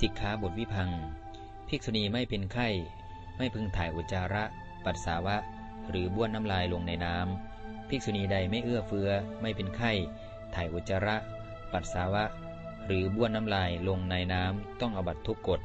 สิกขาบทวิพัง ภิกษุณีไม่เป็นไข้ ไม่พึงถ่ายอุจจาระ ปัสสาวะ หรือบ้วนน้ำลายลงในน้ำ ภิกษุณีใดไม่เอื้อเฟื้อ ไม่เป็นไข้ ถ่ายอุจจาระ ปัสสาวะ หรือบ้วนน้ำลายลงในน้ำ ต้องอบัตทุกกฎ